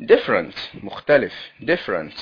different مختلف different.